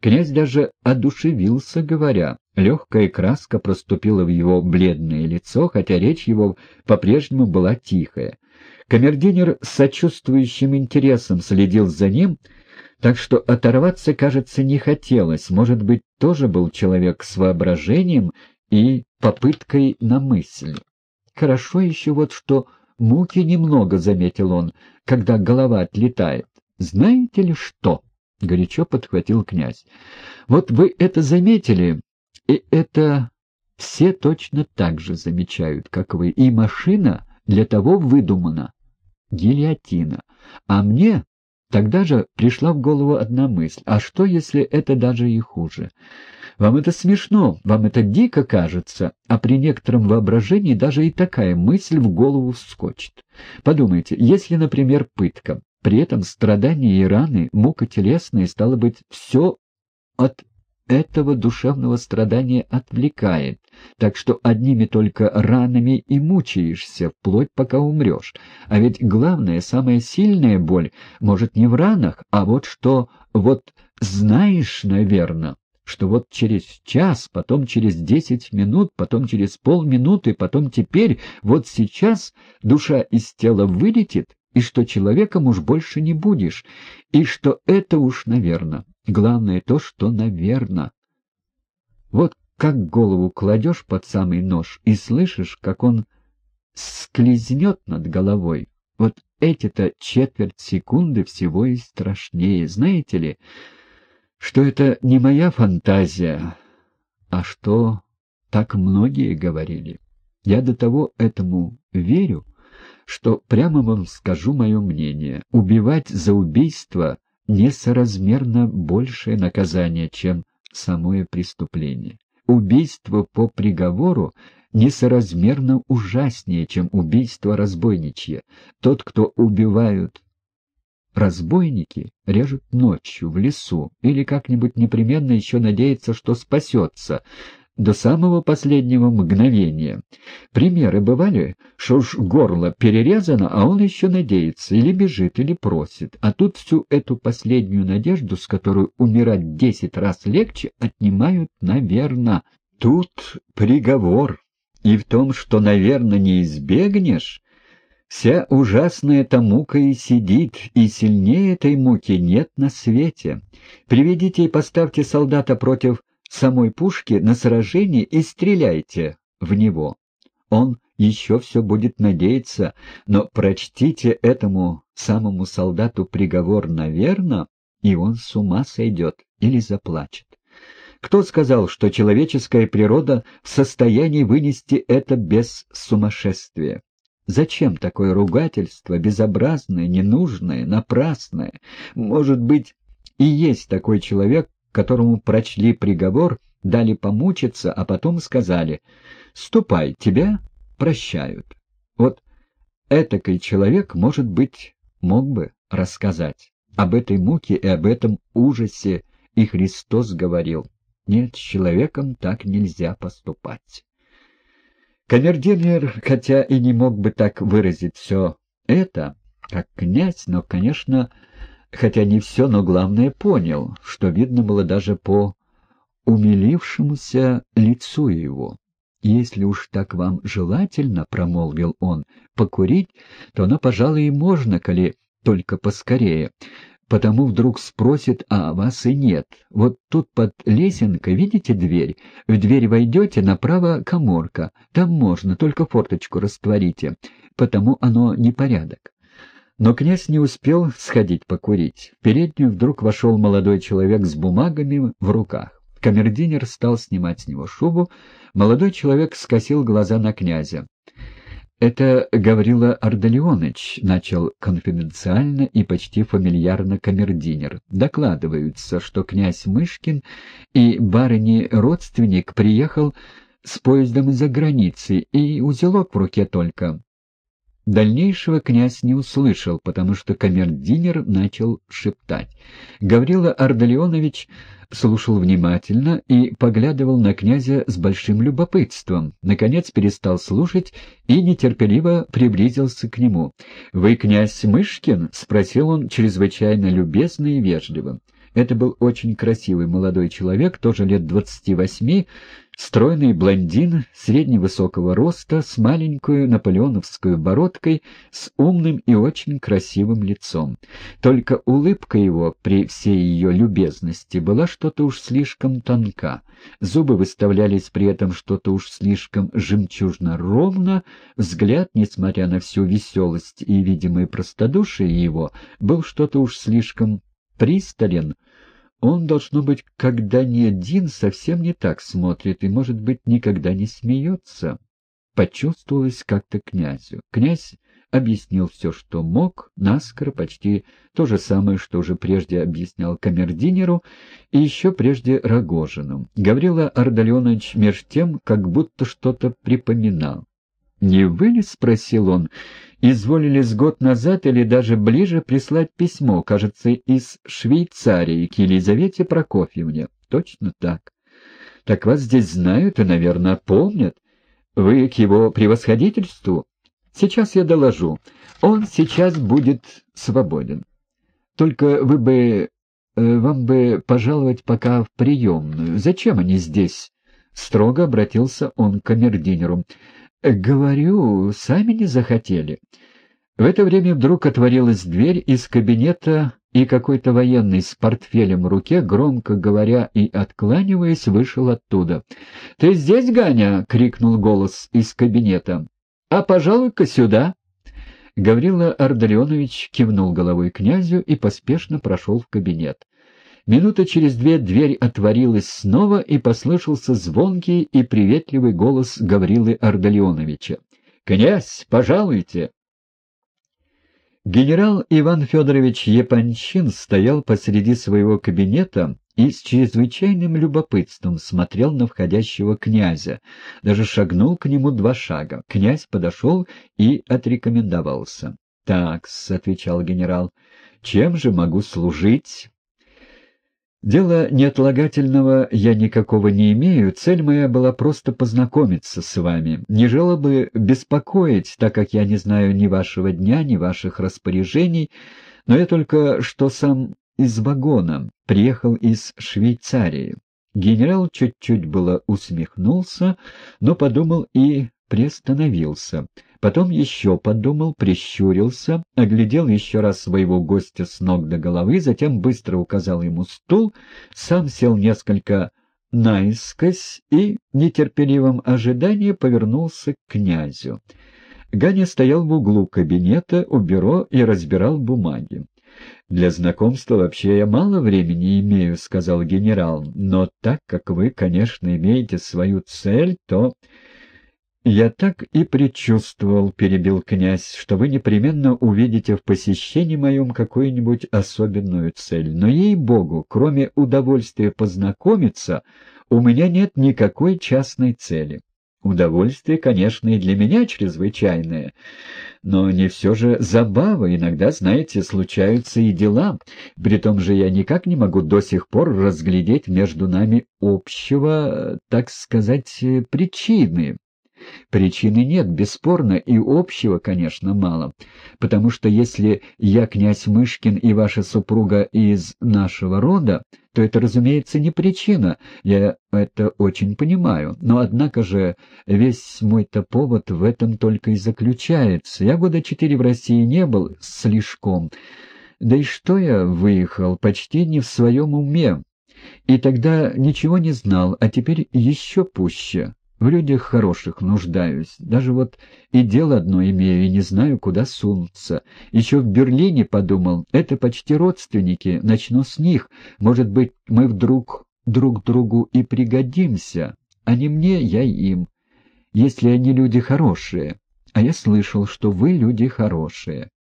Князь даже одушевился, говоря. Легкая краска проступила в его бледное лицо, хотя речь его по-прежнему была тихая. Камердинер с сочувствующим интересом следил за ним, так что оторваться, кажется, не хотелось. Может быть, тоже был человек с воображением и попыткой на мысль. Хорошо еще вот что муки немного, — заметил он, — когда голова отлетает. Знаете ли что? — горячо подхватил князь. Вот вы это заметили, и это все точно так же замечают, как вы. И машина для того выдумана. Гильотина. А мне Тогда же пришла в голову одна мысль. А что, если это даже и хуже? Вам это смешно, вам это дико кажется, а при некотором воображении даже и такая мысль в голову вскочит. Подумайте, если, например, пытка, при этом страдания и раны, мука телесная, стало быть, все от этого душевного страдания отвлекает, так что одними только ранами и мучаешься, вплоть пока умрешь. А ведь главная, самая сильная боль, может, не в ранах, а вот что, вот знаешь, наверное, что вот через час, потом через десять минут, потом через полминуты, потом теперь, вот сейчас душа из тела вылетит, и что человеком уж больше не будешь, и что это уж, наверное. Главное то, что наверно. Вот как голову кладешь под самый нож и слышишь, как он склезнет над головой. Вот эти-то четверть секунды всего и страшнее. Знаете ли, что это не моя фантазия, а что так многие говорили. Я до того этому верю, что прямо вам скажу мое мнение. Убивать за убийство несоразмерно большее наказание, чем самое преступление. Убийство по приговору несоразмерно ужаснее, чем убийство разбойничье. Тот, кто убивают разбойники, режут ночью в лесу или как-нибудь непременно еще надеется, что спасется, до самого последнего мгновения. Примеры бывали, что уж горло перерезано, а он еще надеется, или бежит, или просит. А тут всю эту последнюю надежду, с которой умирать десять раз легче, отнимают наверно. Тут приговор. И в том, что, наверное, не избегнешь, вся ужасная эта мука и сидит, и сильнее этой муки нет на свете. Приведите и поставьте солдата против самой пушки на сражение и стреляйте в него. Он еще все будет надеяться, но прочтите этому самому солдату приговор наверно, и он с ума сойдет или заплачет. Кто сказал, что человеческая природа в состоянии вынести это без сумасшествия? Зачем такое ругательство, безобразное, ненужное, напрасное? Может быть, и есть такой человек, которому прочли приговор, дали помучиться, а потом сказали «Ступай, тебя прощают». Вот этакой человек, может быть, мог бы рассказать об этой муке и об этом ужасе, и Христос говорил «Нет, с человеком так нельзя поступать». Камердинер, хотя и не мог бы так выразить все это, как князь, но, конечно, хотя не все, но главное понял, что видно было даже по умилившемуся лицу его. «Если уж так вам желательно, — промолвил он, — покурить, то оно, пожалуй, и можно, коли только поскорее. Потому вдруг спросит, а вас и нет. Вот тут под лесенкой, видите дверь? В дверь войдете, направо коморка. Там можно, только форточку растворите. Потому оно непорядок. Но князь не успел сходить покурить. В переднюю вдруг вошел молодой человек с бумагами в руках. Камердинер стал снимать с него шубу. Молодой человек скосил глаза на князя. «Это Гаврила Ардалионыч», — начал конфиденциально и почти фамильярно камердинер. «Докладываются, что князь Мышкин и барыни-родственник приехал с поездом из-за границы, и узелок в руке только. Дальнейшего князь не услышал, потому что камердинер начал шептать. Гаврила Ардалионович слушал внимательно и поглядывал на князя с большим любопытством. Наконец перестал слушать и нетерпеливо приблизился к нему. «Вы князь Мышкин?» — спросил он чрезвычайно любезно и вежливо. Это был очень красивый молодой человек, тоже лет двадцати восьми, стройный блондин средневысокого роста, с маленькой наполеоновской бородкой, с умным и очень красивым лицом. Только улыбка его при всей ее любезности была что-то уж слишком тонка. Зубы выставлялись при этом что-то уж слишком жемчужно ровно, взгляд, несмотря на всю веселость и видимое простодушие его, был что-то уж слишком пристален, он, должно быть, когда не один, совсем не так смотрит и, может быть, никогда не смеется. Почувствовалось как-то князю. Князь объяснил все, что мог, наскоро, почти то же самое, что уже прежде объяснял камердинеру и еще прежде Рогожину. Гаврила Ардальонович меж тем как будто что-то припоминал. «Не вы ли, — спросил он, — изволили с год назад или даже ближе прислать письмо, кажется, из Швейцарии к Елизавете Прокофьевне?» «Точно так. Так вас здесь знают и, наверное, помнят. Вы к его превосходительству? Сейчас я доложу. Он сейчас будет свободен. Только вы бы... Э, вам бы пожаловать пока в приемную. Зачем они здесь?» Строго обратился он к камердинеру. «Говорю, сами не захотели». В это время вдруг отворилась дверь из кабинета, и какой-то военный с портфелем в руке, громко говоря и откланиваясь, вышел оттуда. «Ты здесь, Ганя?» — крикнул голос из кабинета. «А пожалуй-ка сюда». Гаврила Ардалионович кивнул головой князю и поспешно прошел в кабинет. Минута через две дверь отворилась снова, и послышался звонкий и приветливый голос Гаврилы Ардалионовича. «Князь, пожалуйте!» Генерал Иван Федорович Епанчин стоял посреди своего кабинета и с чрезвычайным любопытством смотрел на входящего князя, даже шагнул к нему два шага. Князь подошел и отрекомендовался. «Так-с», — отвечал генерал, — «чем же могу служить?» Дела неотлагательного я никакого не имею, цель моя была просто познакомиться с вами. Не желал бы беспокоить, так как я не знаю ни вашего дня, ни ваших распоряжений, но я только что сам из вагона, приехал из Швейцарии. Генерал чуть-чуть было усмехнулся, но подумал и приостановился. Потом еще подумал, прищурился, оглядел еще раз своего гостя с ног до головы, затем быстро указал ему стул, сам сел несколько наискось и в нетерпеливом ожидании повернулся к князю. Ганя стоял в углу кабинета у бюро и разбирал бумаги. «Для знакомства вообще я мало времени имею», — сказал генерал, «но так как вы, конечно, имеете свою цель, то...» «Я так и предчувствовал, — перебил князь, — что вы непременно увидите в посещении моем какую-нибудь особенную цель. Но, ей-богу, кроме удовольствия познакомиться, у меня нет никакой частной цели. Удовольствие, конечно, и для меня чрезвычайное, но не все же забава. Иногда, знаете, случаются и дела. При том же я никак не могу до сих пор разглядеть между нами общего, так сказать, причины». Причины нет, бесспорно, и общего, конечно, мало. Потому что если я князь Мышкин и ваша супруга из нашего рода, то это, разумеется, не причина, я это очень понимаю. Но, однако же, весь мой-то повод в этом только и заключается. Я года четыре в России не был слишком. Да и что я выехал, почти не в своем уме. И тогда ничего не знал, а теперь еще пуще. В людях хороших нуждаюсь. Даже вот и дело одно имею, и не знаю, куда сунуться. Еще в Берлине подумал, это почти родственники, начну с них. Может быть, мы вдруг друг другу и пригодимся. А не мне, я им. Если они люди хорошие. А я слышал, что вы люди хорошие.